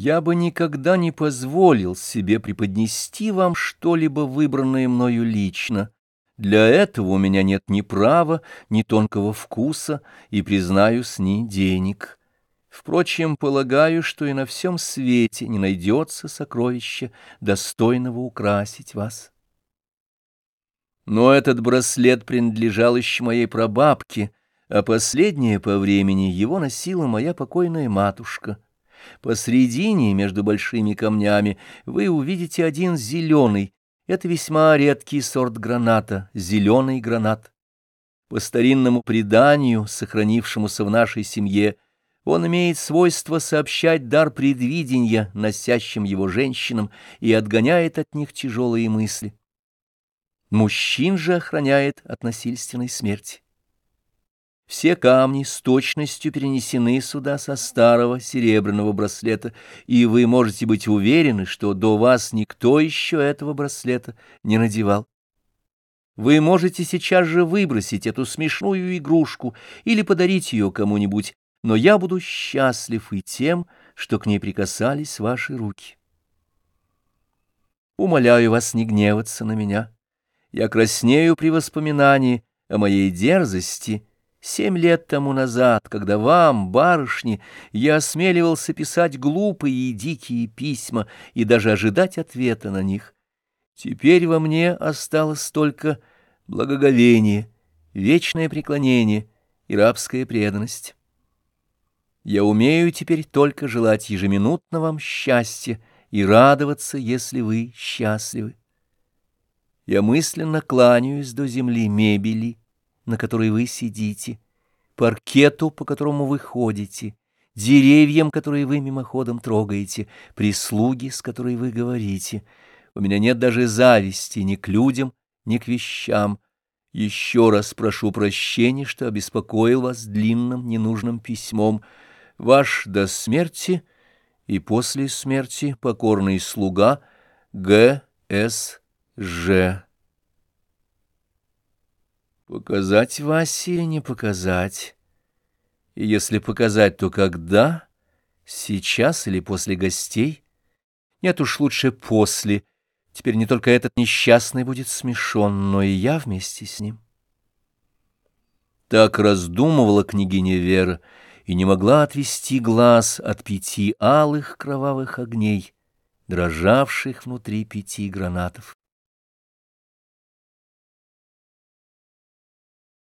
Я бы никогда не позволил себе преподнести вам что-либо выбранное мною лично. Для этого у меня нет ни права, ни тонкого вкуса и, признаюсь, ни денег. Впрочем, полагаю, что и на всем свете не найдется сокровища, достойного украсить вас. Но этот браслет принадлежал еще моей прабабке, а последнее по времени его носила моя покойная матушка — Посредине, между большими камнями, вы увидите один зеленый. Это весьма редкий сорт граната, зеленый гранат. По старинному преданию, сохранившемуся в нашей семье, он имеет свойство сообщать дар предвидения носящим его женщинам и отгоняет от них тяжелые мысли. Мужчин же охраняет от насильственной смерти. Все камни с точностью перенесены сюда со старого серебряного браслета, и вы можете быть уверены, что до вас никто еще этого браслета не надевал. Вы можете сейчас же выбросить эту смешную игрушку или подарить ее кому-нибудь, но я буду счастлив и тем, что к ней прикасались ваши руки. Умоляю вас не гневаться на меня. Я краснею при воспоминании о моей дерзости — Семь лет тому назад, когда вам, барышни, я осмеливался писать глупые и дикие письма и даже ожидать ответа на них, теперь во мне осталось только благоговение, вечное преклонение и рабская преданность. Я умею теперь только желать ежеминутно вам счастья и радоваться, если вы счастливы. Я мысленно кланяюсь до земли мебели, на которой вы сидите, паркету, по которому вы ходите, деревьям, которые вы мимоходом трогаете, прислуги, с которой вы говорите. У меня нет даже зависти ни к людям, ни к вещам. Еще раз прошу прощения, что обеспокоил вас длинным ненужным письмом. Ваш до смерти и после смерти покорный слуга Г. С. Ж. Показать Васе или не показать? И если показать, то когда? Сейчас или после гостей? Нет уж лучше после. Теперь не только этот несчастный будет смешон, но и я вместе с ним. Так раздумывала княгиня Вера и не могла отвести глаз от пяти алых кровавых огней, дрожавших внутри пяти гранатов.